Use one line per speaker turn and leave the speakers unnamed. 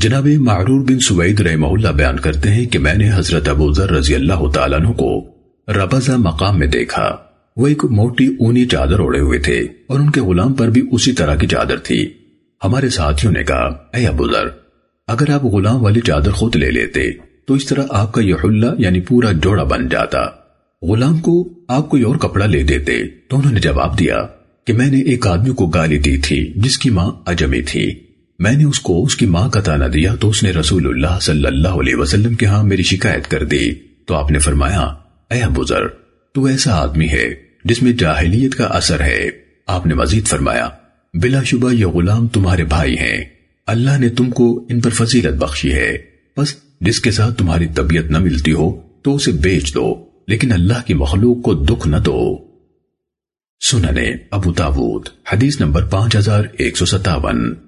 جناب معرور بن سوید رحمہ اللہ بیان کرتے ہیں کہ میں نے حضرت ابو ذر رضی اللہ تعالیٰ عنہ کو ربضہ مقام میں دیکھا۔ وہ ایک موٹی اونی چادر اوڑے ہوئے تھے اور ان کے غلام پر بھی اسی طرح کی چادر تھی۔ ہمارے ساتھیوں نے کہا، اے ابو ذر، اگر آپ غلام والی چادر خود لے لیتے تو اس طرح آپ کا یہ حلہ یعنی پورا جوڑا بن جاتا۔ غلام کو آپ کوئی اور کپڑا لے دیتے تو انہوں نے جواب دیا کہ میں نے ایک آدمی کو گالی دی تھی جس کی ماں اجمی تھی۔ میں نے اس کو اس کی ماں کا تانا دیا تو اس نے رسول اللہ صلی اللہ علیہ وسلم کے ہاں میری شکایت کر دی۔ تو آپ نے فرمایا، اے ابو ذر، تو ایسا آدمی ہے جس میں جاہلیت کا اثر ہے۔ آپ نے مزید فرمایا، بلا شبہ یہ غلام تمہارے بھائی ہیں۔ اللہ نے تم کو ان پر فضیلت بخشی ہے۔ بس جس کے ساتھ تمہاری طبیعت نہ ملتی ہو، تو اسے بیچ دو، لیکن اللہ کی مخلوق کو دکھ نہ دو۔ سننے ابو تاود حدیث نمبر پانچ ہزار ایک سو ستاون۔